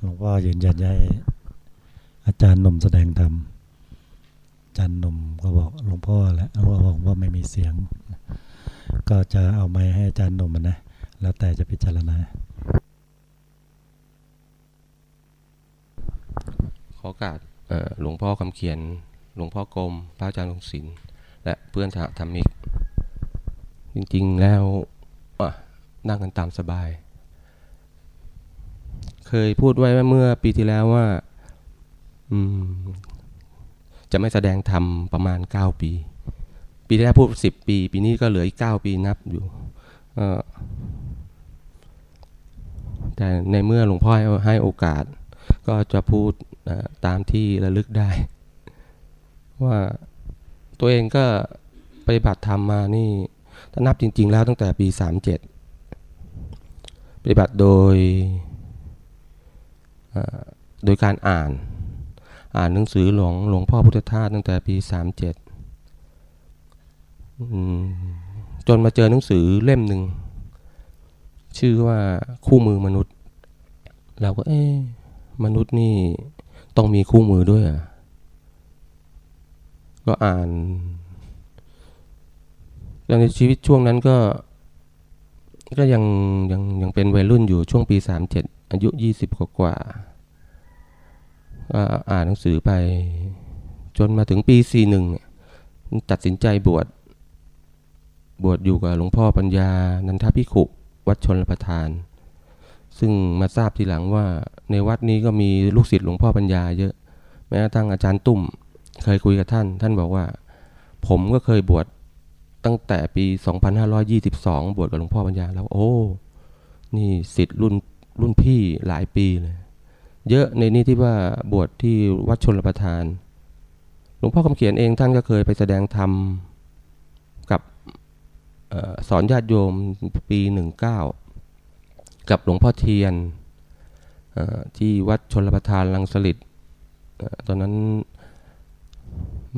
หลวงพ่อยืนยันให้อาจารย์หนุ่มแสดงธรรมอาจารย์หนุ่มก็บอกหลวงพ่อแหละหลวงพ่อบอกว่าไม่มีเสียง ก็จะเอาไม้ให้อาจารย์หนุ่มนะแล้วแต่จะพิจารณา ขอกาสเอ่อหลวงพ่อคำเขียน หลวงพ่อกรมพระอาจารย์ลงศิลป์และเพื่อนสหธรรมิก จริงๆแล้วนั่งกันตามสบาย เคยพูดไว้เมื่อปีที่แล้วว่า อืม จะไม่แสดงธรรมประมาณ 9 ปี ปีที่แล้วพูด 10 ปี ปีนี้ก็เหลืออีก 9 ปีนับอยู่แต่ในเมื่อหลวงพ่อให้โอกาส ก็จะพูดตามที่ระลึกได้ ว่าตัวเองก็ปฏิบัติธรรมมานี่ถ้านับจริง ๆ แล้วตั้งแต่ปี 37 ปฏิบัติโดย โดยการอ่านอ่านหนังสือหลวงหลวงพ่อพุทธทาสตั้งแต่ปี 37 จนมาเจอหนังสือเล่มหนึ่ง ชื่อว่าคู่มือมนุษย์ เราก็เอ๊มนุษย์นี่ต้องมีคู่มือด้วยอะก็อ่านแต่ในชีวิตช่วงนั้นก็ ก็ยังยังยังเป็นวัยรุ่นอยู่ช่วงปีสามเจ็ด อายุยี่สิบกว่าก็อ่านหนังสือไป จนมาถึงปีสี่หนึ่งตัดสินใจบวชบวชอยู่กับหลวงพ่อปัญญา นันทพิขุวัดชนประทาน ซึ่งมาทราบทีหลังว่าในวัดนี้ก็มีลูกศิษย์หลวงพ่อปัญญาเยอะ แม้กระทั่งอาจารย์ตุ้มเคยคุยกับท่าน ท่านบอกว่า ผมก็เคยบวชตั้งแต่ปี 2522 บวชกับหลวงพ่อปัญญาแล้ว โอ้ นี่ศิษย์รุ่น รุ่นพี่หลายปีเลย เยอะในนี้ที่ว่าบวชที่วัดชนรประทาน หลวงพ่อคำเขียนเองท่านก็เคยไปแสดงธรรมกับออสอนญาติโยมปี19กับหลวงพ่อเทียนที่วัดชนรประทานลังสลิดตอนนั้น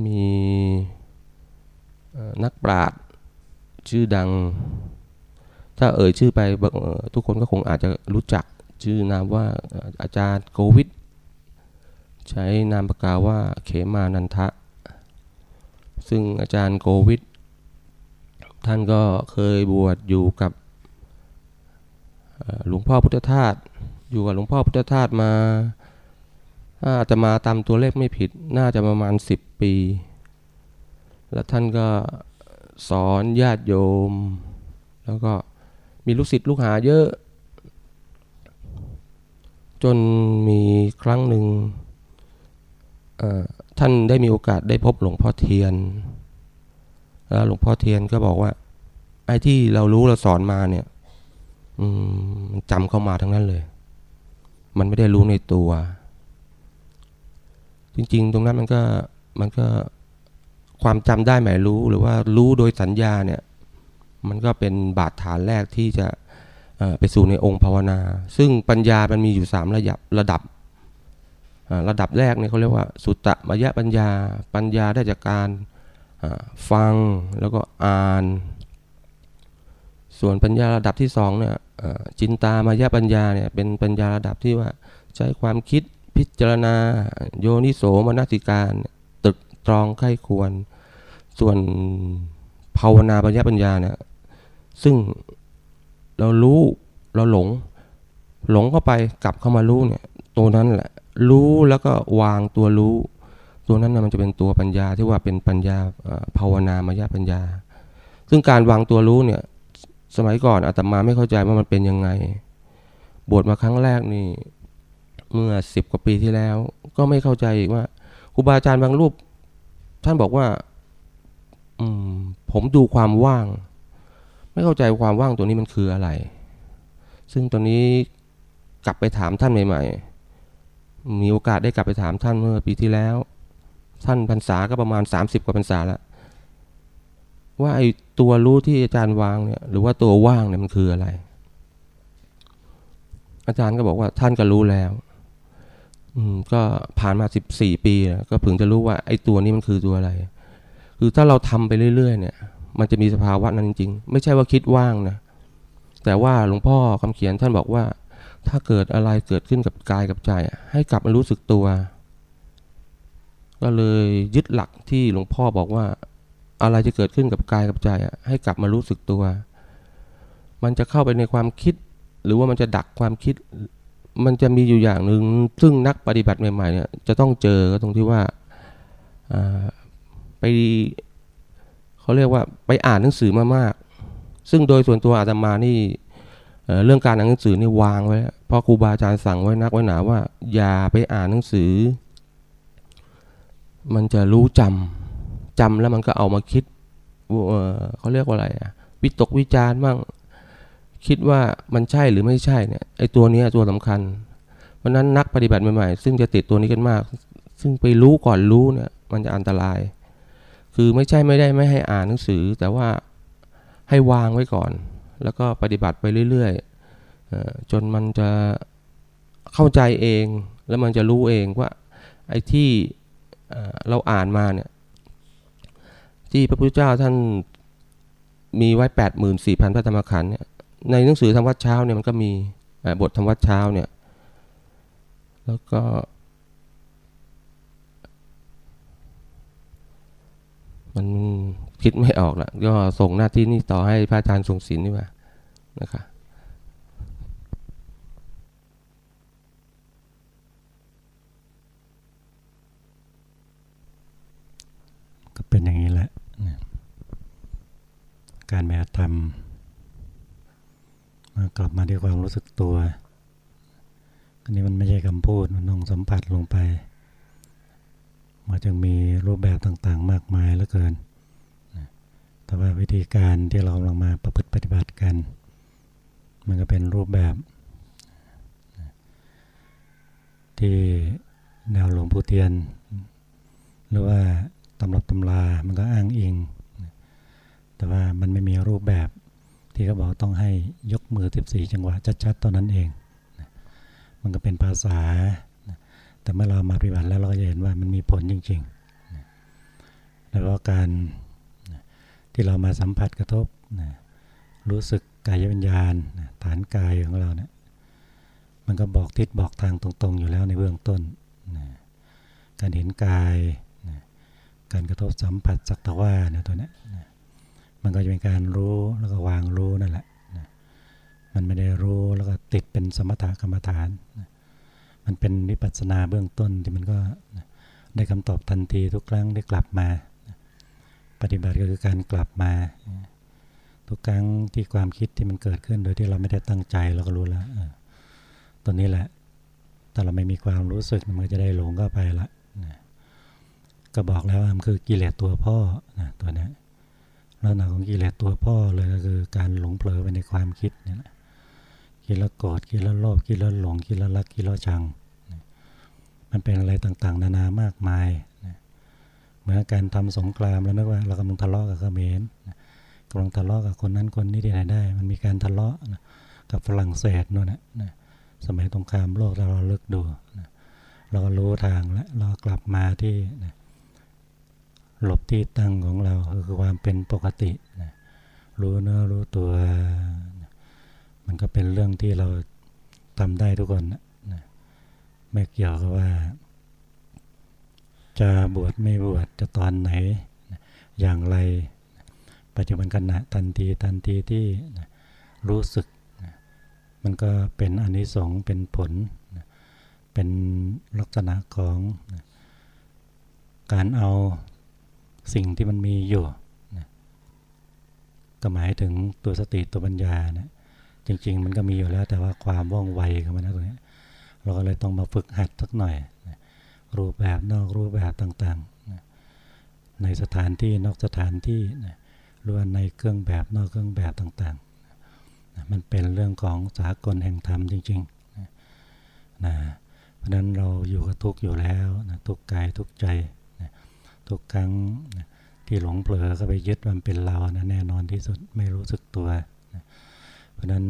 มีนักปราชญ์ชื่อดัง ถ้าเอ่ยชื่อไปทุกคนก็คงอาจจะรู้จักชื่อนามว่าอาจารย์โกวิทใช้นามปากกาว่าเขมานันทะ ซึ่งอาจารย์โกวิทท่านก็เคยบวชอยู่กับหลวงพ่อพุทธทาสอยู่กับหลวงพ่อพุทธทาสมาถ้าอาจจะมาตามตัวเลขไม่ผิดน่าจะประมาณ 10 ปี แล้วท่านก็สอนญาติโยม แล้วก็ มีลูกศิษย์ลูกหาเยอะ จนมีครั้งหนึ่งท่านได้มีโอกาสได้พบหลวงพ่อเทียน แล้วหลวงพ่อเทียนก็บอกว่า ไอ้ที่เรารู้เราสอนมาเนี่ยมันจำเข้ามาทั้งนั้นเลย มันไม่ได้รู้ในตัว จริง ๆ ตรงนั้นมันก็มันก็ความจำได้หมายรู้หรือว่ารู้โดยสัญญาเนี่ย มันก็เป็นบาดฐานแรกที่จะไปสู่ในองค์ภาวนา ซึ่งปัญญามันมีอยู่สามระดับระดับระดับแรกเนี่ยเขาเรียกว่า สุตตมยปัญญา ปัญญาได้จากการฟังแล้วก็อ่าน ส่วนปัญญาระดับที่สองเนี่ยจินตามายปัญญาเนี่ยเป็นปัญญาระดับที่ว่าใช้ความคิดพิจารณา โยนิโสมนสิการตรึกตรองไข้ควร ส่วนภาวนาปัญญาปัญญาเนี่ย ซึ่งเรารู้เราหลง หลงเข้าไปกลับเข้ามารู้เนี่ย ตัวนั้นแหละ รู้แล้วก็วางตัวรู้ ตัวนั้นนะมันจะเป็นตัวปัญญาที่ว่าเป็นปัญญาภาวนามายปัญญา ซึ่งการวางตัวรู้เนี่ย สมัยก่อนอาตมาไม่เข้าใจว่ามันเป็นยังไง บวชมาครั้งแรกนี่ เมื่อสิบกว่าปีที่แล้ว ก็ไม่เข้าใจว่าครูบาอาจารย์บางรูป ท่านบอกว่า อืม ผมดูความว่าง ไม่เข้าใจความว่างตัวนี้มันคืออะไร ซึ่งตอนนี้กลับไปถามท่านใหม่ ๆ มีโอกาสได้กลับไปถามท่านเมื่อปีที่แล้ว ท่านพรรษาก็ประมาณ 30 กว่าพรรษาแล้วว่าไอ้ตัวรู้ที่อาจารย์วางเนี่ยหรือว่าตัวว่างเนี่ยมันคืออะไร อาจารย์ก็บอกว่าท่านก็รู้แล้ว อืมก็ผ่านมาสิบสี่ปีแล้วก็ถึงจะรู้ว่าไอ้ตัวนี้มันคือตัวอะไร คือถ้าเราทำไปเรื่อย ๆ เนี่ย มันจะมีสภาวะนั้นจริง ๆ ไม่ใช่ว่าคิดว่างนะ แต่ว่าหลวงพ่อคำเขียนท่านบอกว่า ถ้าเกิดอะไรเกิดขึ้นกับกายกับใจอะให้กลับมารู้สึกตัว ก็เลยยึดหลักที่หลวงพ่อบอกว่า อะไรจะเกิดขึ้นกับกายกับใจอะให้กลับมารู้สึกตัว มันจะเข้าไปในความคิด หรือว่ามันจะดักความคิด มันจะมีอยู่อย่างหนึ่งซึ่งนักปฏิบัติใหม่ๆเนี่ยจะต้องเจอก็ตรงที่ว่าไป เขาเรียกว่าไปอ่านหนังสือมามาก ซึ่งโดยส่วนตัวอาตมานี่เเรื่องการอ่านหนังสือนี่วางไว้แล้วเพราะครูบาอาจารย์สั่งไว้นักไว้หนาว่า อย่าไปอ่านหนังสือ มันจะรู้จำจำแล้วมันก็เอามาคิดเเขาเรียกว่าอะไรอะวิตกวิจารณ์บ้างคิดว่ามันใช่หรือไม่ใช่เนี่ยไอ้ตัวนี้ตัวสำคัญ เพราะนั้นนักปฏิบัติใหม่ๆ ซึ่งจะติดตัวนี้กันมาก ซึ่งไปรู้ก่อนรู้เนี่ยมันจะอันตราย คือไม่ใช่ไม่ได้ไม่ให้อ่านหนังสือ แต่ว่าให้วางไว้ก่อน แล้วก็ปฏิบัติไปเรื่อยๆจนมันจะเข้าใจเองแล้วมันจะรู้เองว่าไอ้ที่เราอ่านมาเนี่ยที่พระพุทธเจ้าท่านมีไว้แปดหมื่นสี่พันพระธรรมขันธ์เนี่ยในหนังสือธรรมวัดเช้าเนี่ยมันก็มีบทธรรมวัดเช้าเนี่ยแล้วก็ มันคิดไม่ออกละก็ส่งหน้าที่นี่ต่อให้พระอาจารย์ทรงศิลป์นี่ว่านะคะก็เป็นอย่างนี้แหละ การแม่ทำมากลับมาที่ความรู้สึกตัว อันนี้มันไม่ใช่คำพูด มันต้องสัมผัสลงไป มันจึงมีรูปแบบต่างๆ มากมายเหลือเกิน แต่ว่าวิธีการที่เรากำลังมาประพฤติปฏิบัติกัน มันก็เป็นรูปแบบ ที่แนวหลวงปู่เทียน หรือว่าตำรับตำรา มันก็อ้างอิง แต่ว่ามันไม่มีรูปแบบที่เขาบอกต้องให้ยกมือ 14 จังหวะชัดๆตอนนั้นเอง มันก็เป็นภาษา แต่เมื่อเรามาปฏิบัติแล้วเราก็จะเห็นว่ามันมีผลจริงๆ แล้วก็การที่เรามาสัมผัสกระทบนะรู้สึกกายวิญญาณนะฐานกายของเราเนี่ยมันก็บอกทิศบอกทางตรงๆ อยู่แล้วในเบื้องต้นนะการเห็นกายการกระทบสัมผัสสักตะว่าเนี่ยตัวเนี้ยนะมันก็จะเป็นการรู้แล้วก็วางรู้นั่นแหละนะมันไม่ได้รู้แล้วก็ติดเป็นสมถกรรมฐานนะ มันเป็นวิปัสสนาเบื้องต้นที่มันก็ได้คำตอบทันทีทุกครั้งได้กลับมา ปฏิบัติก็คือการกลับมา ทุกครั้งที่ความคิดที่มันเกิดขึ้นโดยที่เราไม่ได้ตั้งใจเราก็รู้แล้วเออตัวนี้แหละถ้าเราไม่มีความรู้สึกมันจะได้หลงเข้าไปละก็บอกแล้วว่ามันคือกิเลสตัวพ่อนะตัวนี้ลักษณะของกิเลสตัวพ่อเลยก็คือการหลงเผลอไปในความคิดนี่แหละคิดแล้วโกรธคิดแล้วโลภคิดแล้วหลงคิดแล้วรักคิดแล้วชัง มันเป็นอะไรต่างๆ นานามากมายนะเหมือนการทำสงครามแล้วนึกว่าเรากำลังทะเลาะกับเขมรกำลังทะเลาะกับคนนั้นคนนี้ที่ไหนได้ มันมีการทะเลาะนะกับฝรั่งเศสนู่นนะนะสมัยสงครามโลกเราเราเลิกดูนะเราก็รู้ทางแล้วเรากลับมาที่นะหลบที่ตั้งของเราคือความเป็นปกตินะรู้เนื้อรู้ตัว มันก็เป็นเรื่องที่เราทำได้ทุกคนนะ ไม่เกี่ยวกับว่า จะบวชไม่บวชจะตอนไหน อย่างไร ปัจจุบันขณะทันทีทันทีที่รู้สึก มันก็เป็นอนิสงส์เป็นผล เป็นลักษณะของการเอาสิ่งที่มันมีอยู่นะก็หมายถึงตัวสติตัวปัญญานะจริง ๆ มันก็มีอยู่แล้วแต่ว่าความว่องไวของมันนะตรงนี้ เราก็เลยต้องมาฝึกหัดสักหน่อย รูปแบบนอกรูปแบบต่างๆ ในสถานที่นอกสถานที่หรือว่าในเครื่องแบบนอกเครื่องแบบต่างๆ มันเป็นเรื่องของสากลแห่งธรรมจริงๆนะเพราะนั้นเราอยู่กับทุกอยู่แล้วนะทุกกายทุกใจนะทุกครั้งนะที่หลงเผลอก็ไปยึดมันเป็นเรานะแน่นอนที่สุดไม่รู้สึกตัวนะเพราะนั้น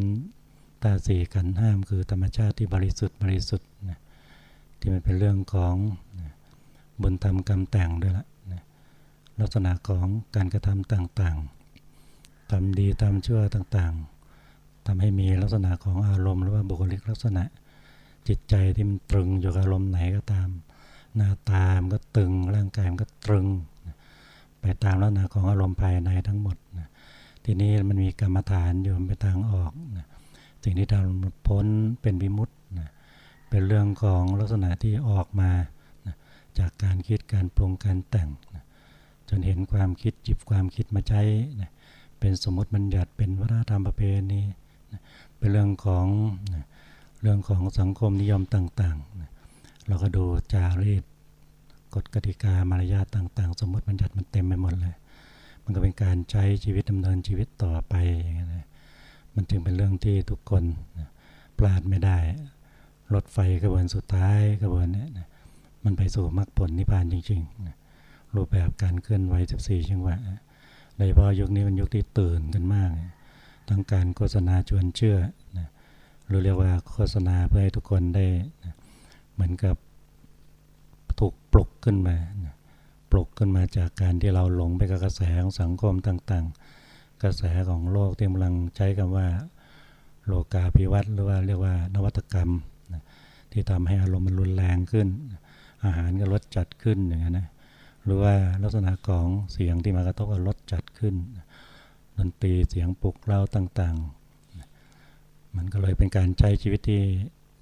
ตาสี่กันห้ามคือธรรมชาติที่บริสุทธิ์บริสุทธิ์นะที่มันเป็นเรื่องของนะบุญธรรมกรรมแต่งด้วยละนะลักษณะของการกระทำต่างๆทำดีทำชั่วต่างๆทำให้มีลักษณะของอารมณ์หรือว่าบุคลิกลักษณะ จิตใจที่มันตรึงอยู่กับอารมณ์ไหนก็ตาม หน้าตามันก็ตึงร่างกายมันก็ตรึงไปตามลักษณะของอารมณ์ภายในทั้งหมดนะทีนี้มันมีกรรมฐานอยู่เป็นทางออก สิ่งที่ทำพ้นเป็นวิมุตนะเป็นเรื่องของลักษณะที่ออกมานะจากการคิดการปรุงการแต่งนะจนเห็นความคิดจิบความคิดมาใช้นะเป็นสมมติบัญญัติเป็นวัฒนธรรมประเพณีนะเป็นเรื่องของนะเรื่องของสังคมนิยมต่างๆนะเราก็ดูจารีตกฎกติกามารยาทต่าง ๆ สมมติบัญญัติมันเต็มไปหมดเลย มันก็เป็นการใช้ชีวิตดำเนินชีวิตต่อไปอย่างเงี้ยนะ มันจึงเป็นเรื่องที่ทุกคนนะพลาดไม่ได้ รถไฟกระบวนสุดท้ายกระบวนนี้ยนะมันไปสู่มรรคผลนิพพานจริงๆนะรูปแบบการเคลื่อนไหว 14 จังหวะโดยเฉพาะยุคนี้เป็นยุคที่ตื่นกันมาก ทั้งการโฆษณาชวนเชื่อนะหรือเรียกว่าโฆษณาเพื่อให้ทุกคนได้นะเหมือนกับถูกปลุกขึ้นมานะปลุกขึ้นมาจากการที่เราหลงไปกับกระแสของสังคมต่างๆ กระแสของโลกที่กำลังใช้คำว่าโลกาภิวัตน์หรือว่าเรียกว่านวัตกรรมนะที่ทำให้อารมณ์มันรุนแรงขึ้น อาหารก็ลดจัดขึ้นอย่างนั้นนะหรือว่าลักษณะของเสียงที่มากระทบกับลดจัดขึ้นดนตรีเสียงปลุกเร้าต่างๆ มันก็เลยเป็นการใช้ชีวิตที่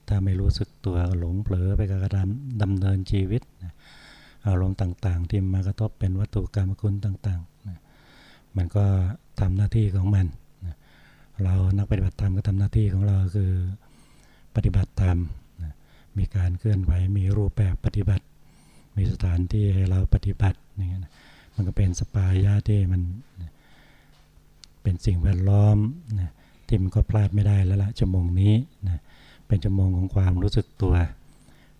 ถ้าไม่รู้สึกตัวหลงเผลอไปกับการดำเนินชีวิตอารมณ์ต่างๆ ที่มากระทบเป็นวัตถุกรรมคุณต่างๆ มันก็ ทำหน้าที่ของมัน เรานักปฏิบัติธรรมก็ทำหน้าที่ของเราคือปฏิบัติธรรม มีการเคลื่อนไหว มีรูปแบบปฏิบัติ มีสถานที่ให้เราปฏิบัติอย่างเงี้ยมันก็เป็นสปายะที่มันเป็นสิ่งแวดล้อมนะที่มันก็พลาดไม่ได้แล้วละชั่วโมงนี้นะเป็นชั่วโมงของความรู้สึกตัว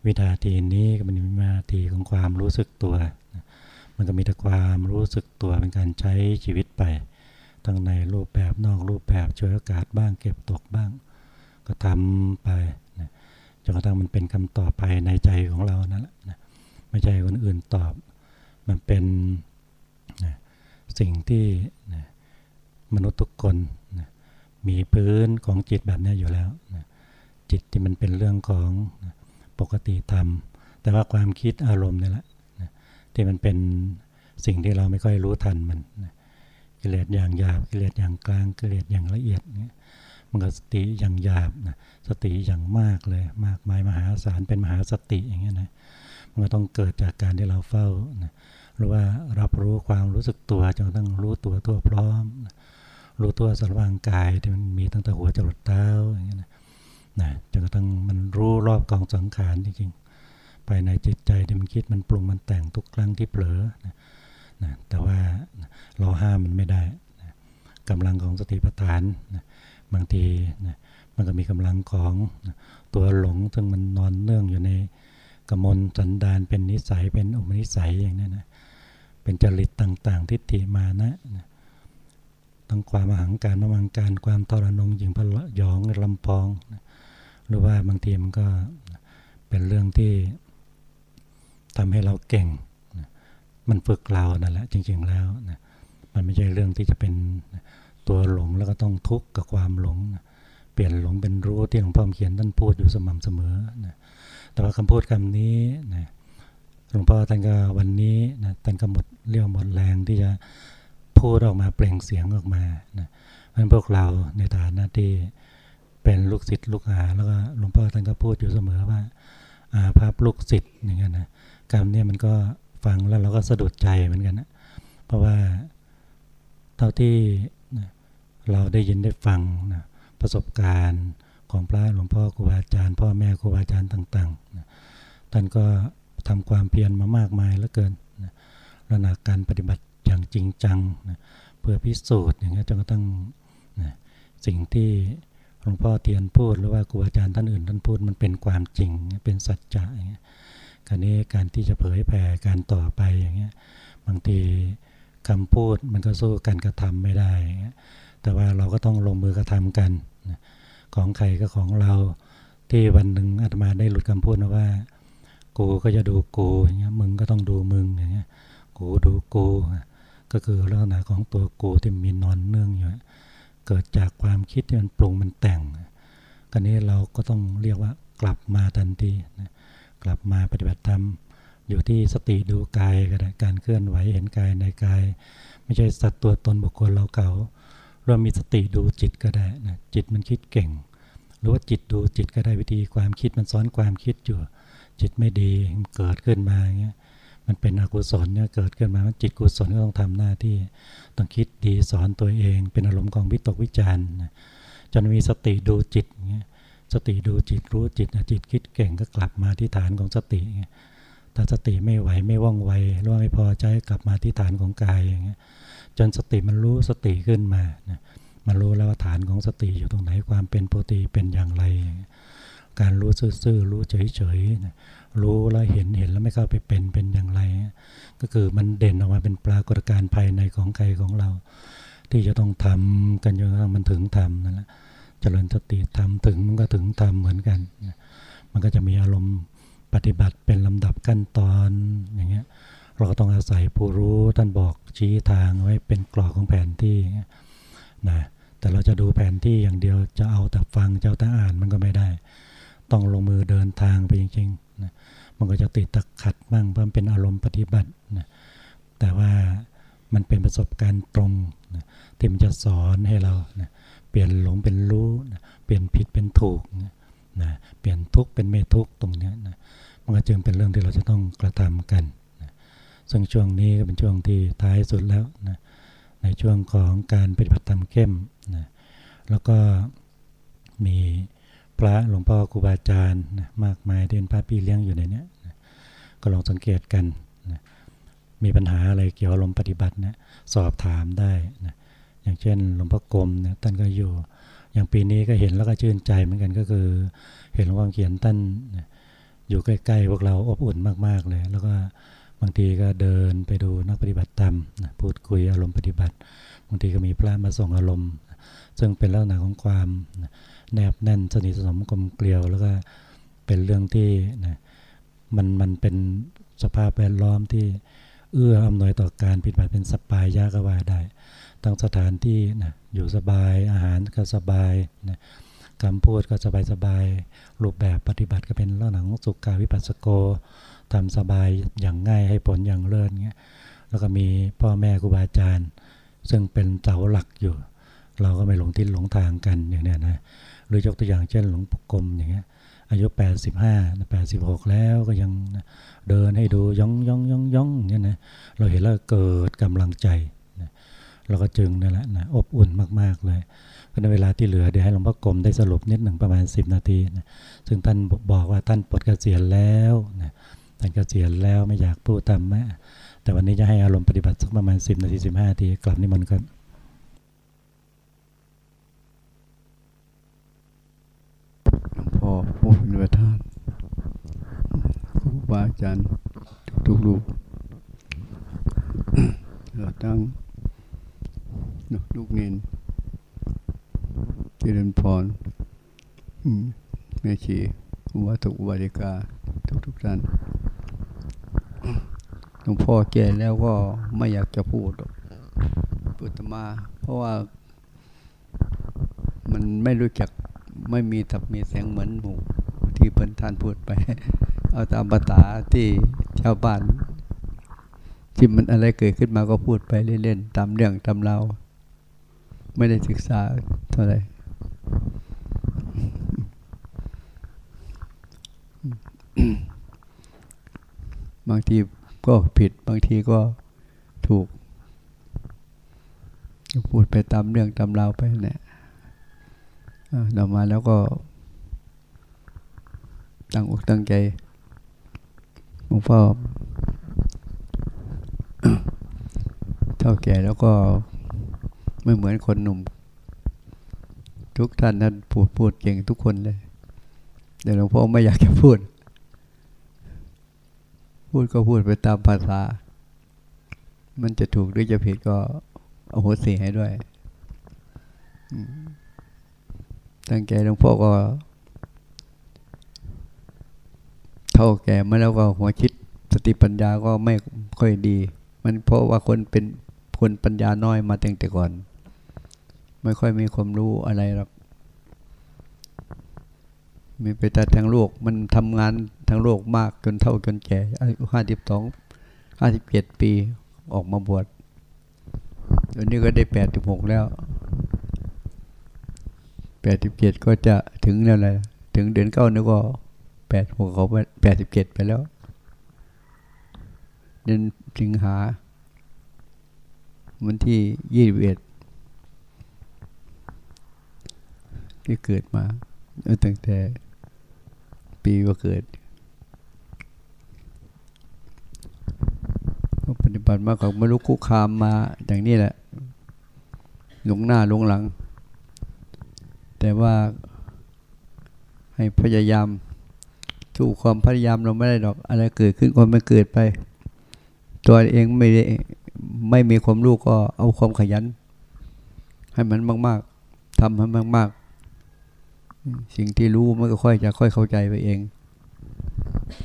วินาทีนี้ก็เป็นวินาทีของความรู้สึกตัวนะมันก็มีแต่ความรู้สึกตัวเป็นการใช้ชีวิตไป ทั้งในรูปแบบนอกรูปแบบช่วยโอกาสบ้างเก็บตกบ้าง ก็ทำไปนะจนกระทั่งมันเป็นคำตอบภายในใจของเรานั่นแหละนะไม่ใช่คนอื่นตอบ มันเป็นนะสิ่งที่นะมนุษย์ทุกคนนะมีพื้นของจิตแบบนี้อยู่แล้วนะจิตที่มันเป็นเรื่องของนะปกติธรรม แต่ว่าความคิดอารมณ์นี่แหละนะที่มันเป็นสิ่งที่เราไม่ค่อยรู้ทันมันนะ กิเลสอย่างหยาบกิเลสอย่างกลางกิเลสอย่างละเอียดเนี่ยมันก็สติอย่างหยาบนะสติอย่างมากเลย มากมายมหาศาลเป็นมหาสติอย่างเงี้ยนะมันก็ต้องเกิดจากการที่เราเฝ้านะหรือว่ารับรู้ความรู้สึกตัวจนกระทั่งรู้ตัวทั่วพร้อมนะรู้ตัวสารวางกายที่มันมีตั้งแต่หัวจรดเท้าอย่างเงี้ยนะนะจนกระทั่งมันรู้รอบกองสังขารจริงๆภายในจิตใจที่มันคิดมันปรุงมันแต่งทุกครั้งที่เผลอนะ นะแต่ว่าเราห้ามมันไม่ได้นะกำลังของสติปัฏฐานนะบางทีนะมันก็มีกำลังของนะตัวหลงซึ่งมันนอนเนื่องอยู่ในกมลสันดานเป็นนิสัยเป็นอุปนิสัยอย่างนี้นะเป็นจริตต่างๆ ทิฏฐิมานะนะทั้งความอหังการมมังการความทรนงหญิงพละยองลำพองนะหรือว่าบางทีมันก็เป็นเรื่องที่ทำให้เราเก่ง มันฝึกเรานั่นแหละจริง ๆแล้วนะมันไม่ใช่เรื่องที่จะเป็นตัวหลงแล้วก็ต้องทุกข์กับความหลงนะเปลี่ยนหลงเป็นรู้ที่หลวงพ่อเขียนท่านพูดอยู่สม่ำเสมอนะแต่ว่าคำพูดคำนี้นะหลวงพ่อท่านก็วันนี้นะท่านก็หมดเรี่ยวหมดแรงที่จะพูดออกมาเปล่งเสียงออกมานะเพราะฉะนั้นพวกเราในฐานะที่เป็นลูกศิษย์ลูกหาแล้วก็หลวงพ่อท่านก็พูดอยู่เสมอว่าอาภาพลูกศิษย์อย่างเงี้ยนะคำนี้มันก็ ฟังแล้วเราก็สะดุดใจเหมือนกันนะเพราะว่าเท่าที่เราได้ยินได้ฟังนะประสบการณ์ของพระหลวงพ่อครูบาอาจารย์ พ่อแม่ครูบาอาจารย์ต่างๆนะท่านก็ทำความเพียรมามากมายเหลือเกินนะลักษณะการปฏิบัติอย่างจริงจังนะเพื่อพิสูจน์อย่างเงี้จนกระทั่งนะสิ่งที่หลวงพ่อเทียนพูดหรือว่าครูอาจารย์ท่านอื่นท่านพูดมันเป็นความจริงเป็นสัจจะอย่างเงี้ย การนี้การที่จะเผยแผ่การต่อไปอย่างเงี้ยบางทีคำพูดมันก็สู้การกระทำไม่ได้อย่างเงี้ยแต่ว่าเราก็ต้องลงมือกระทำกัน ของใครก็ของเราที่วันหนึ่งอาตมาได้หลุดคำพูดนะว่า กูก็จะดูกูอย่างเงี้ยมึงก็ต้องดูมึงอย่างเงี้ยกูดูกูก็คือลักษณะของตัวกูที่มีนอนเนื่องอยู่เกิดจากความคิดที่มันปรุงมันแต่งคราวนี้เราก็ต้องเรียกว่ากลับมาทันทีนะ กลับมาปฏิบัติธรรมอยู่ที่สติดูกายก็ได้การเคลื่อนไหวเห็นกายในกาย ไม่ใช่สัตว์ตัวตนบุคคลเราเก่าเรามีสติดูจิตก็ได้นะจิตมันคิดเก่ง หรือว่าจิตดูจิตก็ได้วิธีความคิดมันซ้อนความคิดอยู่ จิตไม่ดีมันเกิดขึ้นมาอย่างเงี้ยมันเป็นอกุศลเนี่ยเกิดขึ้นมาจิตกุศลก็ต้องทำหน้าที่ต้องคิดดีสอนตัวเอง เป็นอารมณ์ของวิตกวิจารณ์จนมีสติดูจิตเงี้ย สติดูจิตรู้จิตจิตคิดเก่งก็กลับมาที่ฐานของสติถ้าสติไม่ไหวไม่ว่องไวหรือว่าไม่พอใจกลับมาที่ฐานของกายอย่างเงี้ยจนสติมันรู้สติขึ้นมานะมันรู้แล้วว่าฐานของสติอยู่ตรงไหนความเป็นปกติเป็นอย่างไร การรู้ซื่อๆรู้เฉยๆนะรู้แล้วเห็นเห็นแล้วไม่เข้าไปเป็นเป็นอย่างไร ก็คือมันเด่นออกมาเป็นปรากฏการณ์ภายในของใครของเรา ที่จะต้องทำกันจนกระทั่งมันถึงทำนั่นแหละ เจริญสติทำถึงมันก็ถึงทำเหมือนกัน มันก็จะมีอารมณ์ปฏิบัติเป็นลำดับขั้นตอนอย่างเงี้ยเราก็ต้องอาศัยผู้รู้ท่านบอกชี้ทางไว้เป็นกรอบของแผนที่นะแต่เราจะดูแผนที่อย่างเดียวจะเอาแต่ฟังจะเอาแต่อ่านมันก็ไม่ได้ ต้องลงมือเดินทางไปจริงๆนะมันก็จะติดตะขัดบ้างเพราะมันเป็นอารมณ์ปฏิบัตินะแต่ว่ามันเป็นประสบการณ์ตรงนะที่มันจะสอนให้เรานะ ลี่ยนหลงเป็นรู้นะเปลี่ยนผิดเป็นถูกนะเปลี่ยนทุกข์เป็นไม่ทุกข์ตรงนี้นะมันก็จึงเป็นเรื่องที่เราจะต้องกระทำกันนะซึ่งช่วงนี้ก็เป็นช่วงที่ท้ายสุดแล้วนะในช่วงของการปฏิบัติธรรมเข้มนะแล้วก็มีพระหลวงพ่อครูบาอาจารย์นะมากมายที่เป็นพระพี่เลี้ยงอยู่ในนี้นะก็ลองสังเกตกันนะมีปัญหาอะไรเกี่ยวกับลมปฏิบัตินะสอบถามได้นะ อย่างเช่นหลวงพ่อกรมเนะท่านก็อยู่ อย่างปีนี้ก็เห็นแล้วก็ชื่นใจเหมือนกันก็คือ เห็นหลวงพ่อเขียนท่านอยู่ใกล้ๆพวกเราอบอุ่นมากๆเลย แล้วก็บางทีก็เดินไปดูนักปฏิบัติธรรมพูดคุยอารมณ์ปฏิบัติ บางทีก็มีพระมาส่งอารมณ์ ซึ่งเป็นลักษณะของความแนบแน่นสนิทสนมกลมเกลียว แล้วก็เป็นเรื่องที่นะมันมันเป็นสภาพแวดล้อมที่เอื้ออำนวยต่อการปฏิบัติเป็นสปายยากว่าได้ ตั้งสถานที่นะอยู่สบายอาหารก็สบายนะคำพูดก็สบายสบายรูปแบบปฏิบัติก็เป็นลักษณะของสุขาวิปัสสโกทำสบายอย่างง่ายให้ผลอย่างเลิศเงี้ยแล้วก็มีพ่อแม่ครูบาอาจารย์ ซึ่งเป็นเสาหลักอยู่ เราก็ไม่หลงทิศหลงทางกันอย่างเนี้ยนะหรือยกตัวอย่างเช่นหลวงปู่กรมอย่างเงี้ยอายุ 85 86 แล้วก็ยังเดินให้ดูย่องย่องย่องย่องเนี่ยนะเราเห็นแล้วเกิดกำลังใจ เราก็จึงนั่นแหละนะอบอุ่นมากๆเลยเพราะในเวลาที่เหลือเดี๋ยวให้หลวงพ่อกรมได้สรุปนิดหนึ่งประมาณ 10 นาทีนะซึ่งท่านบอกว่าท่านปลดเกษียณแล้วนะท่านเกษียณแล้วไม่อยากพูดตามแม่แต่วันนี้จะให้อารมณ์ปฏิบัติสักประมาณ 10 นาที 15 นาที กลับนิมนต์กันหลวงพ่อผู้เป็นประธานครูบาอาจารย์ทุกๆรูปเราตั้ง ลูกเนนเจริญพรแม่ชีอุบาตุอุบาติกา ทุกๆท่านหลวงพ่อแก่แล้วก็ไม่อยากจะพูดหรอกพูดมา เพราะว่า มันไม่รู้จักไม่มีทับมีเสียงเหมือนหมู่ที่เพิ่นท่านพูดไป เอาตามภาษาที่ชาวบ้านที่มันอะไรเกิดขึ้นมาก็พูดไปเล่นๆตามเรื่องตามเรา ไม่ได้ศึกษาเท่าไหร่บางทีก็ผิดบางทีก็ถูกพูดไปตามเรื่องตามราวไปเนี่ยเรามาแล้วก็ ตั้งอกตั้งใจหลวงพ่อเท่าแก่แล้วก็ ไม่เหมือนคนหนุ่ม ทุกท่านท่านพูดพูดเก่งทุกคนเลยแต่หลวงพ่อไม่อยากจะพูด พูดก็พูดไปตามภาษา มันจะถูกหรือจะผิดก็เอาหัวเสียให้ด้วยตั้งใจหลวงพ่อก็เท่าแก่มาแล้วก็หัวคิดสติปัญญาก็ไม่ค่อยดี มันเพราะว่าคนเป็นคนปัญญาน้อยมาตั้งแต่ก่อน ไม่ค่อยมีความรู้อะไรหรอกมีไปแต่ทางโลกมันทำงานทางโลกมากจนเท่าจนแก่อายุห้าสิบสองห้าสิบเจ็ดปีออกมาบวชตอนนี้ก็ได้แปดสิบหกแล้วแปดสิบเจ็ดก็จะถึงแล้วแหละถึงเดือนเก้านี่ก็แปดหกเขาแปดสิบเจ็ดไปแล้ว เดือนสิงหาวันที่ยี่สิบเอ็ด ที่เกิดมาตั้งแต่ ปีว่าเกิดก็ปฏิบัติมากับมรุคุคามมาอย่างนี้แหละหลงหน้าหลงหลัง แต่ว่าให้พยายามถูกความพยายามเราไม่ได้ดอก อะไรเกิดขึ้นก็ไม่เกิดไป ตัวเองไม่ได้ไม่มีความรู้ก็เอาความขยัน ให้มันมาก ๆทำให้มากๆ สิ่งที่รู้มันก็ค่อยจะค่อยเข้าใจไปเอง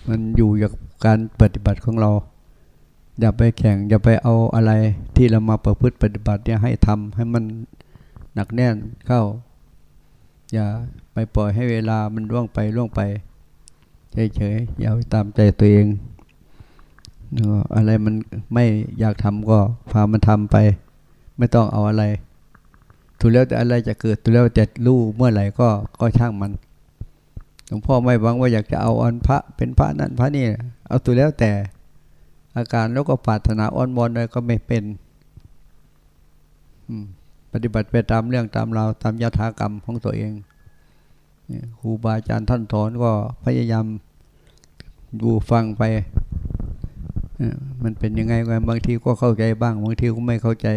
มันอยู่กับการปฏิบัติของเรา อย่าไปแข่ง อย่าไปเอาอะไรที่เรามาประพฤติปฏิบัติเนี่ยให้ทำให้มันหนักแน่นเข้า อย่าไปปล่อยให้เวลามันล่วงไปล่วงไปเฉยๆอย่าไปตามใจตัวเองอะไรมันไม่อยากทำก็พามันทำไป ไม่ต้องเอาอะไร ถูกแล้วแต่อะไรจะเกิดถูกแล้วแต่รู้เมื่อไหร่ก็ก็ช่างมันหลวงพ่อไม่หวังว่าอยากจะเอาอันพระเป็นพระนั่นพระนี่เอาถูกแล้วแต่อาการแล้วก็ปรารถนาอ้อนวอนอะไรก็ไม่เป็นปฏิบัติไปตามเรื่องตามราวตามยถากรรมของตัวเองครูบาอาจารย์ท่านสอนก็พยายามดูฟังไปมันเป็นยังไงกันบางทีก็เข้าใจบ้าง บางทีก็ไม่เข้าใจ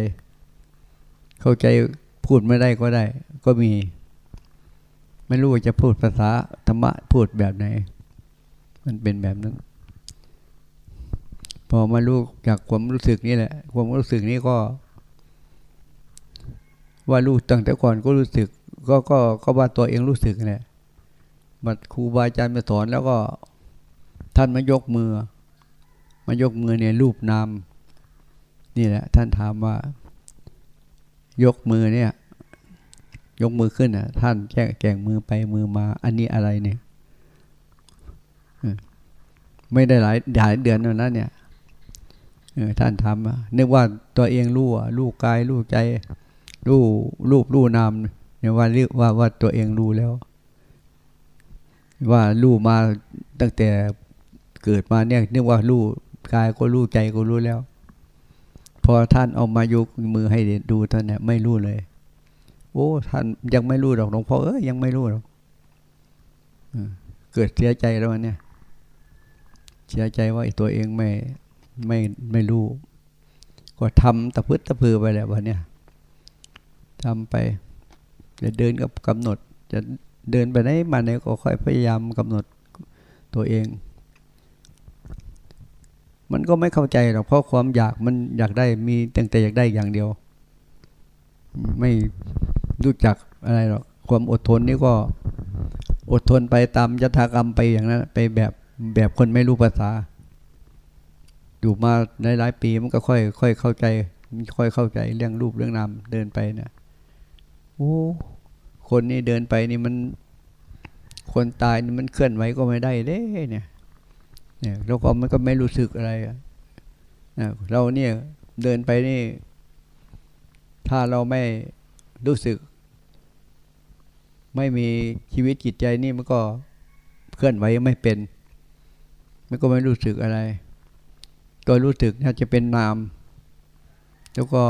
เข้าใจ พูดไม่ได้ก็ได้ ก็มี ไม่รู้ว่าจะพูดภาษาธรรมะพูดแบบไหน มันเป็นแบบนั้น พอมารู้จากความรู้สึกนี่แหละ ความรู้สึกนี้ก็ ว่ารู้ตั้งแต่ก่อนก็รู้สึก ก็ก็ก็ว่าตัวเองรู้สึกแหละบัดครูบาอาจารย์มาสอนแล้วก็ ท่านมายกมือ มายกมือเนี่ยรูปนามนี่แหละ ท่านถามว่ายกมือเนี่ย ยกมือขึ้นอะ ท่านแกแก่งมือไปมือมา อันนี้อะไรเนี่ยไม่ได้หลายหลายเดือนแล้วนะเนี่ยท่านทำนึกว่าตัวเองรู้อะรู้กายรู้ใจรู้รูปรู้นามเนี่ยว่าเรียกว่าว่าตัวเองรู้แล้ว ว่ารู้มาตั้งแต่เกิดมาเนี่ยนึกว่ารู้กายก็รู้ใจก็รู้แล้ว พอท่านเอามายกมือให้ดูท่านเนี่ยไม่รู้เลย โอ้ท่านยังไม่รู้หรอกหลวงพ่อเอ้ยยังไม่รู้หรอกเกิดเสียใจแล้วเนี่ยเสียใจว่าไอ้ตัวเองไม่ไม่ไม่รู้ ก็ทำตะพึดตะพือไปแล้ววันเนี้ยทำไปจะเดินกับกำหนด จะเดินไปไหนมาไหนก็ค่อยพยายามกำหนดตัวเอง มันก็ไม่เข้าใจหรอกเพราะความอยากมันอยากได้มีแต่แต่อยากได้อย่างเดียว ไม่ รู้จักอะไรหรอกความอดทนนี่ก็อดทนไปตามยถากรรมไปอย่างนั้น ไปแบบแบบคนไม่รู้ภาษา อยู่มาหลายหลายปีมันก็ค่อยค่อยเข้าใจ ค่อยเข้าใจเรื่องรูปเรื่องนามเดินไปเนี่ยโอ้คนนี้เดินไปนี่มัน คนตายนี่มันเคลื่อนไหวก็ไม่ได้เด้เนี่ย เนี่ยแล้วก็มันก็ไม่รู้สึกอะไรนะเราเนี่ยเดินไปนี่ ถ้าเราไม่ รู้สึก ไม่มีชีวิตจิตใจนี่มันก็เคลื่อนไหวไม่เป็น มันก็ไม่รู้สึกอะไร ตัวรู้สึกน่าจะเป็นนาม แล้วก็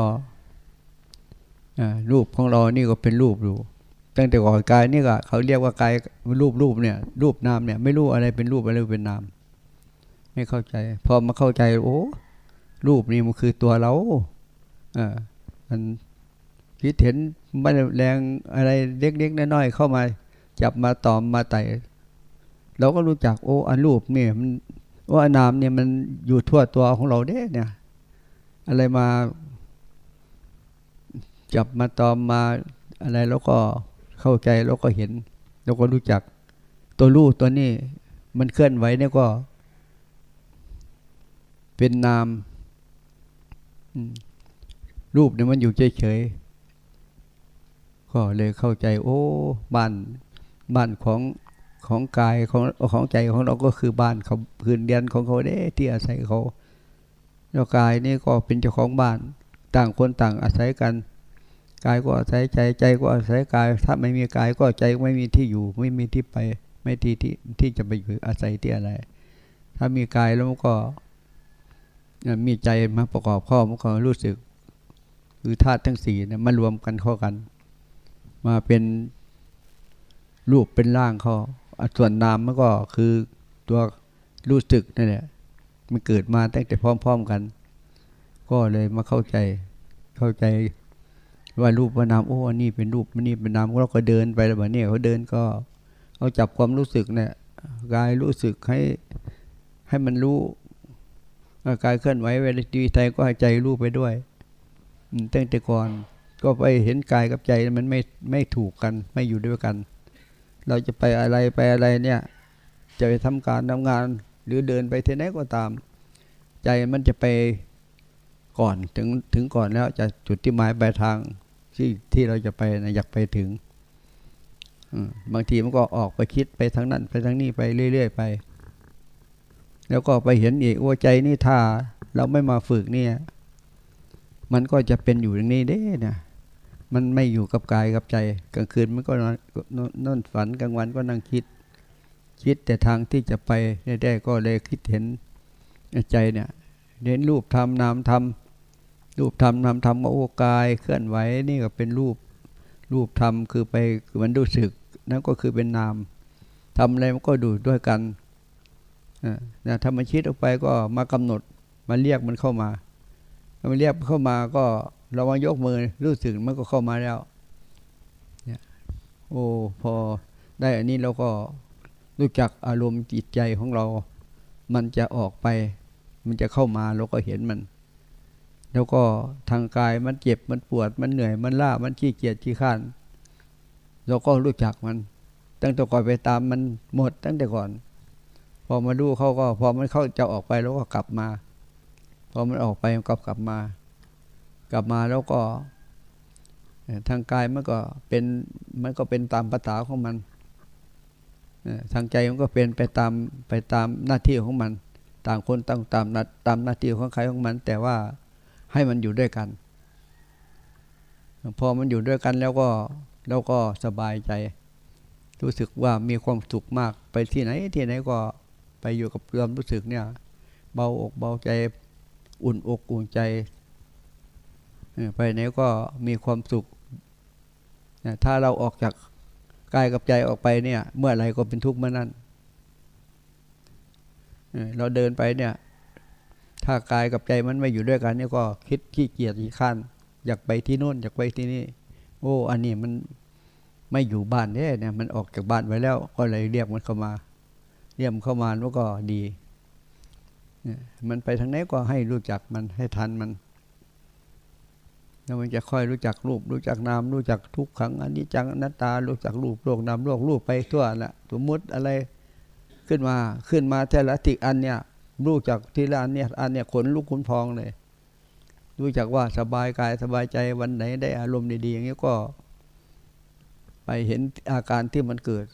รูปของเรานี่ก็เป็นรูปอยู่ตั้งแต่ก่อนกายนี่ก็เขาเรียกว่ากายรูปรูปเนี่ย รูปนามเนี่ยไม่รู้อะไรเป็นรูปอะไรเป็นนามไม่เข้าใจ พอมาเข้าใจโอ้รูปนี้มันคือตัวเราอ่ามัน คิดเห็นไม่แรงอะไรเล็กๆน้อยๆเข้ามา จับมาตอมมาไต่เราก็รู้จักโอ้อันรูปเนี่ยมันว่านามเนี่ยมันอยู่ทั่วตัวของเราเด้เนี่ย อะไรมาจับมาตอมมาอะไรแล้วก็เข้าใจแล้วก็เห็น แล้วก็รู้จัก ตัวรูปตัวนี้มันเคลื่อนไหวเนี่ยก็ เป็นนามรูปเนี่ยมันอยู่เฉย ก็เลยเข้าใจโอ้บ้านบ้านของของกายของของใจของเราก็คือบ้านเขาคืนเดียนของเขาเด้ที่อาศัยเขาแล้วกายนี่ก็เป็นเจ้าของบ้านต่างคนต่างอาศัยกัน กายก็อาศัยใจใจก็อาศัยกาย ถ้าไม่มีกายก็ใจไม่มีที่อยู่ ไม่มีที่ไปไม่ที่ที่ที่จะไปอยู่อาศัยที่อะไร ถ้ามีกายแล้วมันก็มีใจมาประกอบข้อมันก็รู้สึก คือธาตุทั้งสี่เนี่ยมารวมกันเข้ากัน มาเป็นรูปเป็นร่างเขาส่วนนามมันก็คือตัวรู้สึกนั่นแหละมันเกิดมาตั้งแต่พร้อม ๆกัน ก็เลยมาเข้าใจเข้าใจว่ารูปว่านามโอ้อันนี้เป็นรูปอันนี้เป็นนามเราก็เดินไปแล้วแบบนี้เขาเดินก็เอาจับความรู้สึกเนี่ยกายรู้สึกให้ให้มันรู้กายเคลื่อนไหวเวลาดีใจก็ให้ใจรู้ไปด้วยตั้งแต่ก่อน ก็ไปเห็นกายกับใจมันไม่ไม่ถูกกันไม่อยู่ด้วยกัน เราจะไปอะไรไปอะไรเนี่ยจะไปทำการทำงาน หรือเดินไปที่ไหนก็ตาม ใจมันจะไปก่อนถึงถึงก่อนแล้วจะจุดที่หมายปลายทางที่ที่เราจะไปนะอยากไปถึงบางทีมันก็ออกไปคิดไปทางนั้นไปทางนี้ไปเรื่อย ๆ ไป แล้วก็ไปเห็นอีกว่าใจนี่ถ้าเราไม่มาฝึกเนี่ย มันก็จะเป็นอยู่อย่างนี้เด้นะ มันไม่อยู่กับกายกับใจกลางคืนมันก็นอนฝันกลางวันก็นั่งคิด คิดแต่ทางที่จะไปได้ก็เลยคิดเห็นใจเนี่ยเห็นรูปทำนามทำรูปทำนามทำว่าโอ้กายเคลื่อนไหวนี่ก็เป็นรูปรูปทำคือไปคือมันรู้สึกนั่นก็คือเป็นนามทำอะไรมันก็ดูด้วยกันนะถ้ามันคิดออกไปก็มากำหนดมาเรียกมันเข้ามามันเรียกเข้ามาก็ เรามายกมือรู้สึกมันก็เข้ามาแล้วเนี่ยโอ้พอได้อันนี้เราก็รู้จักอารมณ์จิตใจของเรา มันจะออกไป มันจะเข้ามาเราก็เห็นมัน แล้วก็ทางกายมันเจ็บมันปวดมันเหนื่อยมันล้ามันขี้เกียจขี้ข้านเราก็รู้จักมัน ตั้งแต่ก่อนไปตามมันหมดตั้งแต่ก่อน พอมาดูเขาก็พอมันเข้าจะออกไปเราก็กลับมา พอมันออกไปมันก็กลับมา กลับมาแล้วก็ทางกายมันก็เป็นมันก็เป็นตามภาษาของมันทางใจมันก็เป็นไปตามไปตามหน้าที่ของมัน ต่างคนต่างตามตามหน้าที่ของใครของมัน แต่ว่าให้มันอยู่ด้วยกันพอมันอยู่ด้วยกันแล้วก็แล้วก็สบายใจ รู้สึกว่ามีความสุขมากไปที่ไหนที่ไหนก็ไปอยู่กับความรู้สึกเนี่ย เบาอกเบาใจ อุ่นอกอุ่นใจ ไปไหนก็มีความสุข ถ้าเราออกจากกายกับใจออกไปเนี่ย เมื่อไรก็เป็นทุกข์เมื่อนั้นเราเดินไปเนี่ย ถ้ากายกับใจมันไม่อยู่ด้วยกันนี่ก็คิดขี้เกียจขี้ข้านอยากไปที่โน่นอยากไปที่นี่ โอ้ อันนี้มันไม่อยู่บ้านเนี่ยเนี่ยมันออกจากบ้านไว้แล้ว ก็เลยเรียกมันเข้ามา เรียกมันเข้ามาแล้วก็ดี มันไปทางไหนก็ให้รู้จักมันให้ทันมัน แล้วมันจะค่อยรู้จักรูป รู้จักนาม รู้จักทุกขังอันนี้จังอนัตตา รู้จักรูปโลกนามโลกรูปไปทั่วละสมมติอะไรขึ้นมาขึ้นมาแต่ละติอันเนี่ยรู้จักทีละอันเนี่ยอันเนี่ยขนลุกขนพองเลย รู้จักว่าสบายกายสบายใจวันไหนได้อารมณ์ดีๆอย่างนี้ก็ ไปเห็นอาการที่มันเกิด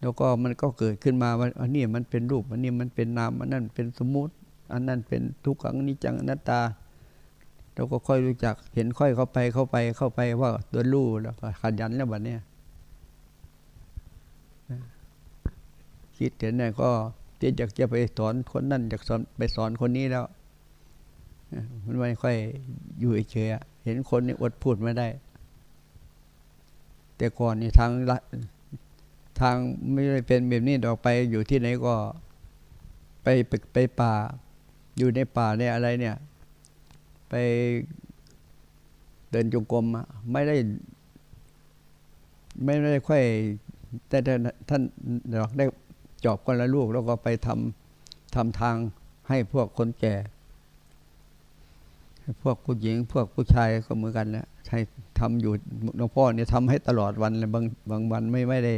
แล้วก็มันก็เกิดขึ้นมาว่าอันนี้มันเป็นรูปอันนี้มันเป็นนามอันนั้นเป็นสมมติ อันนั้นเป็นทุกขังนิจังอนัตตา เราก็ค่อยรู้จักเห็นค่อยเข้าไปเข้าไปเข้าไปว่าตัวรู้แล้วก็ขยันแล้วแบบนี้คิดเห็นเนี่ยก็ที่อยากจะไปสอนคนนั่นอยากสอนไปสอนคนนี้แล้วมันไม่ค่อยอยู่เฉยเห็นคนนี่อดพูดไม่ได้ แต่ก่อนนี่ทางทางไม่ได้เป็นแบบนี้ออกไปอยู่ที่ไหนก็ไปไปไปป่า อยู่ในป่าในอะไรเนี่ย ไปเดินจงกรมไม่ได้ ไม่ได้ค่อยแต่ท่านเราได้จอบคนละลูก แล้วก็ไปทำทำทางให้พวกคนแก่ พวกผู้หญิง พวกผู้ชายก็เหมือนกันแหละใช้ทำอยู่หลวงพ่อเนี่ยทำให้ตลอดวันเลยบางบางวันไม่ไม่ได้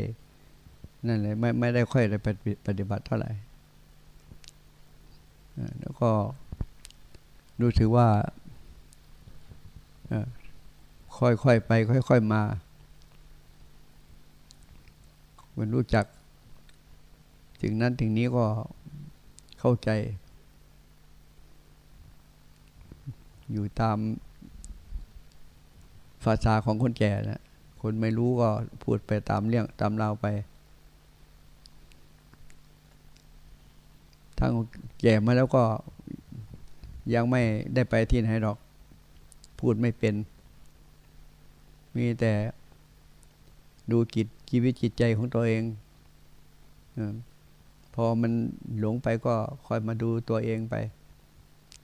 นั่นเลยไม่ไม่ได้ค่อยได้ปฏิบัติเท่าไหร่แล้วก็รู้สึกว่า ค่อยๆไป ค่อย ๆมามันรู้จักถึงนั้นถึงนี้ก็เข้าใจ อยู่ตามภาษาของคนแก่นะคนไม่รู้ก็พูดไปตามเรื่องตามราวไป ทั้งแก่มาแล้วก็ยังไม่ได้ไปที่ไหนหรอก พูดไม่เป็น มีแต่ดูจิตชีวิตจิตใจของตัวเองพอมันหลงไปก็คอยมาดูตัวเองไป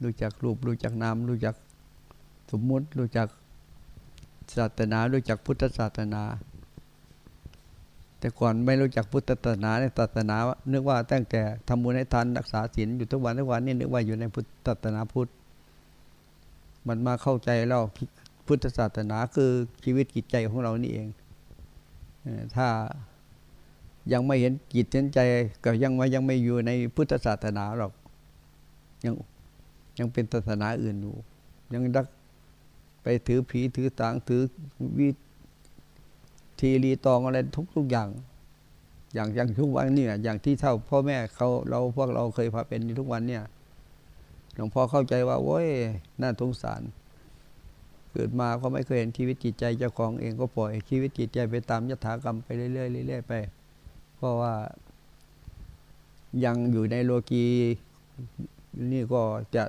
รู้จักรูป รู้จักนามรู้จักสมมุติ รู้จักศาสนา รู้จักพุทธศาสนา แต่ก่อนไม่รู้จักพุทธศาสนาในศาสนานึกว่าตั้งแต่ทำบุญให้ทานรักษาศีลอยู่ทุกวันทุกวันนี่นึกว่าอยู่ในพุทธศาสนาพุทธ มันมาเข้าใจแล้วพุทธศาสนาคือชีวิตจิตใจของเรานี่เอง ถ้ายังไม่เห็นจิตเห็นใจก็ยังว่ายังไม่อยู่ในพุทธศาสนาหรอกยังยังเป็นศาสนาอื่นอยู่ ยังรักไปถือผีถือตางถือวิทีรีตองอะไรทุกทุกอย่าง อย่างอย่างทุกวันนี่อย่างที่เท่าพ่อแม่เขาเราพวกเราเคยพาเป็นทุกวันเนี่ย หลวงพ่อเข้าใจว่าโว้ยน่าสงสาร เกิดมาก็ไม่เคยเห็นชีวิตจิตใจเจ้าของเองก็ปล่อยชีวิตจิตใจไปตามยถากรรมไปเรื่อยๆเรื่อยๆไป เพราะว่า ยังอยู่ในโลกีนี่ก็จะ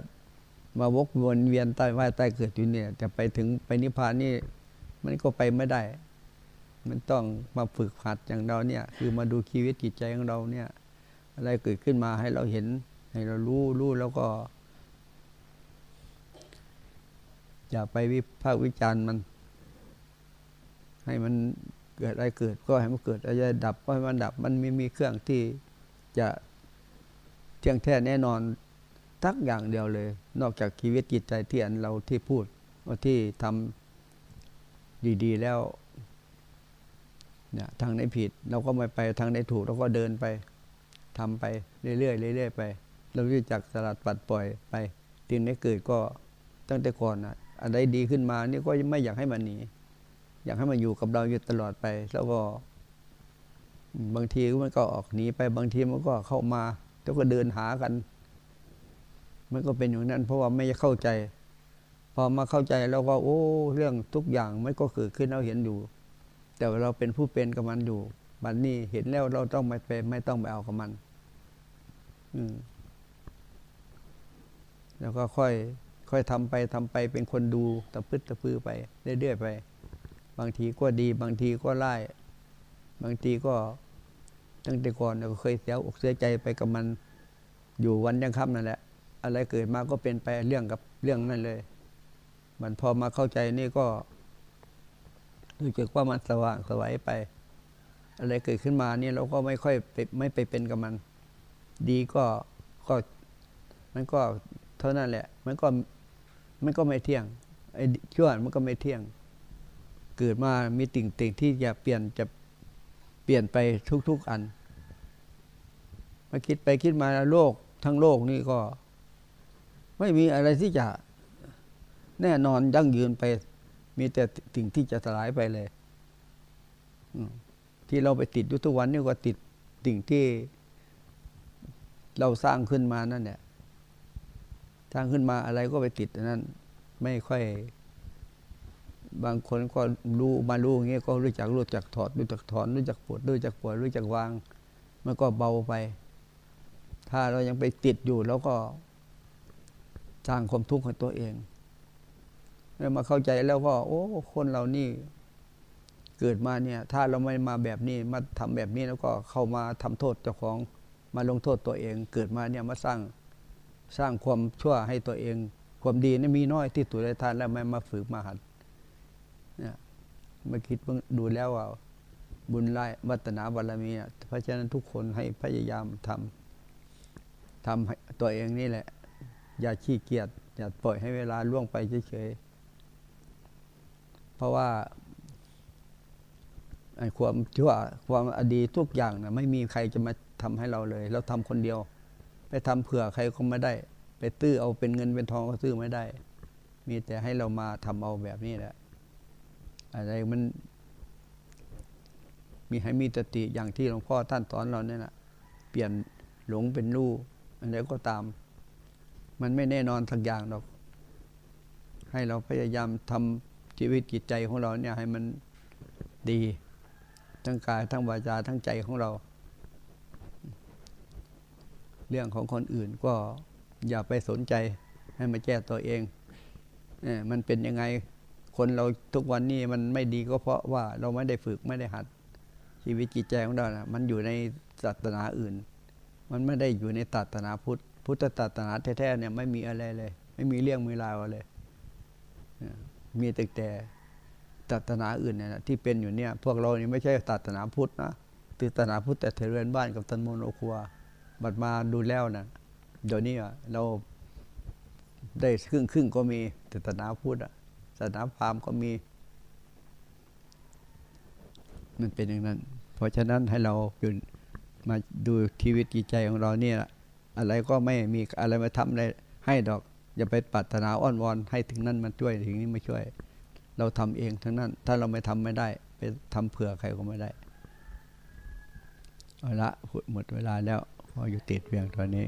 มาวกวนเวียนใต้ว่ายใต้เกิดอยู่เนี่ยจะไปถึงไปนิพพานนี่มันก็ไปไม่ได้ มันต้องมาฝึกหัดอย่างเราเนี่ย คือมาดูชีวิตจิตใจของเราเนี่ย อะไรเกิดขึ้นมาให้เราเห็นให้เรารู้รู้แล้วก็ อย่าไปวิพากษ์วิจารณ์มัน ให้มันเกิดอะไรเกิดก็ให้มันเกิดอะไรดับก็ให้มันดับ มันไม่มีเครื่องที่จะเที่ยงแท้แน่นอนทักอย่างเดียวเลย นอกจากชีวิตจิตใจที่อันเราที่พูดว่าที่ทำดีๆแล้วเนี่ยทางไหนผิดเราก็ไม่ไปทางไหนถูกเราก็เดินไปทำไปเรื่อยๆเรื่อยๆไป เรารู้จักสลัดปัดปล่อยไปถึงไหนเกิดก็ตั้งแต่ก่อนนะ อะไรดีขึ้นมานี่ก็ไม่อยากให้มันหนีอยากให้มันอยู่กับเราอยู่ตลอดไป แล้วก็ บางทีมันก็ออกหนีไปบางทีมันก็เข้ามาแล้วก็เดินหากัน มันก็เป็นอย่างนั้น เพราะว่าไม่เข้าใจ พอมาเข้าใจแล้วก็โอ้ เรื่องทุกอย่างไม่ก็เกิดขึ้นเราเห็นอยู่ แต่เราเป็นผู้เป็นกับมันอยู่บัดนนี้เห็นแล้วเราต้องไม่ไปไม่ต้องไปเอากับมัน อืมแล้วก็ค่อย ค่อยทำไปทำไปเป็นคนดูตะพึดตะพือไปเรื่อยๆไป บางทีก็ดีบางทีก็ไล่บางทีก็ตั้งแต่ก่อนเราเคยเสียอกเสียใจไปกับมันอยู่วันยังค่ำนั่นแหละ อะไรเกิดมาก็เป็นไปเรื่องกับเรื่องนั่นเลย มันพอมาเข้าใจนี่ก็รู้จักว่ามันสว่างสวัยไป อะไรเกิดขึ้นมานี่เราก็ไม่ค่อยไม่ไปเป็นกับมัน ดีก็ก็มันก็เท่านั้นแหละ มันก็ มันก็ไม่เที่ยงไอ้ชั่วมันก็ไม่เที่ยง เกิดมามีติ่งติ่งที่จะเปลี่ยนจะเปลี่ยนไปทุก ๆอัน มาคิดไปคิดมาโลกทั้งโลกนี่ก็ ไม่มีอะไรที่จะแน่นอนยั่งยืนไป มีแต่สิ่งที่จะสลายไปเลยที่เราไปติดอยู่ทุกวันนี่ก็ติดสิ่งที่เราสร้างขึ้นมานั่นแหละ สร้างขึ้นมาอะไรก็ไปติดนั้น ไม่ค่อย บางคนก็รู้มารู้อย่างเงี้ยก็รู้จักรู้จักถอดรู้จักถอนรู้จักปวดรู้จักปวดรู้จักวาง มันก็เบาไป ถ้าเรายังไปติดอยู่แล้วก็สร้างความทุกข์ให้ตัวเองแล้วมาเข้าใจแล้วก็โอ้คนเรานี่เกิดมาเนี่ย ถ้าเราไม่มาแบบนี้มาทำแบบนี้แล้วก็เข้ามาทำโทษเจ้าของมาลงโทษตัวเอง เกิดมาเนี่ยมาสร้าง สร้างความชั่วให้ตัวเอง ความดีนี่มีน้อยที่ตัวได้ทานแล้วไม่มาฝึกมาหัดเนี่ยมาคิดดูแล้วว่าบุญไล่วัฒนาบารมีเพราะฉะนั้นทุกคนให้พยายามทำทำตัวเองนี่แหละ อย่าขี้เกียจอย่าปล่อยให้เวลาล่วงไปเฉยๆเพราะว่าความชั่วความอดีตทุกอย่างนะไม่มีใครจะมาทำให้เราเลย เราทำคนเดียว ไปทำเผื่อใครก็ไม่ได้ ไปตื้อเอาเป็นเงินเป็นทองก็ซื้อไม่ได้ มีแต่ให้เรามาทำเอาแบบนี้แหละอะไรมัน มีให้มีสติอย่างที่หลวงพ่อท่านสอนเราเนี่ยนะเปลี่ยนหลงเป็นรู้อะไรก็ตาม มันไม่แน่นอนสักอย่างหรอก ให้เราพยายามทำชีวิตจิตใจของเราเนี่ยให้มันดี ทั้งกายทั้งวาจาทั้งใจของเรา เรื่องของคนอื่นก็อย่าไปสนใจให้มาแก้ตัวเองเอ่อมันเป็นยังไงคนเราทุกวันนี้มันไม่ดีก็เพราะว่าเราไม่ได้ฝึกไม่ได้หัด ชีวิตจิตใจของเรานะมันอยู่ในศาสนาอื่น มันไม่ได้อยู่ในศาสนาพุทธพุทธศาสนาแท้ๆเนี่ยไม่มีอะไรเลย ไม่มีเรื่องมีราวอะไรเออมีแต่แต่ศาสนาอื่นเนี่ยที่เป็นอยู่เนี่ย พวกเรานี่ไม่ใช่ศาสนาพุทธนะศาสนาพุทธแต่เทเรนบ้านกับตันโมโนครัว บัดมาดูแล้วนะเดี๋ยวนี้เราได้ครึ่งครึ่งก็มีศาสนาพุทธศาสนาพราหมณ์ก็มี มันเป็นอย่างนั้น เพราะฉะนั้นให้เราอยู่มาดูชีวิตจิตใจของเราเนี่ย อะไรก็ไม่มีอะไรมาทำอะไรให้ดอก อย่าไปปรารถนาอ้อนวอนให้ถึงนั้นมันช่วยถึงนี้ไม่ช่วย เราทำเองทั้งนั้น ถ้าเราไม่ทำไม่ได้ ไปทำเผื่อใครก็ไม่ได้เอาละหมดเวลาแล้ว พออยู่ติดเพียงตอนนี้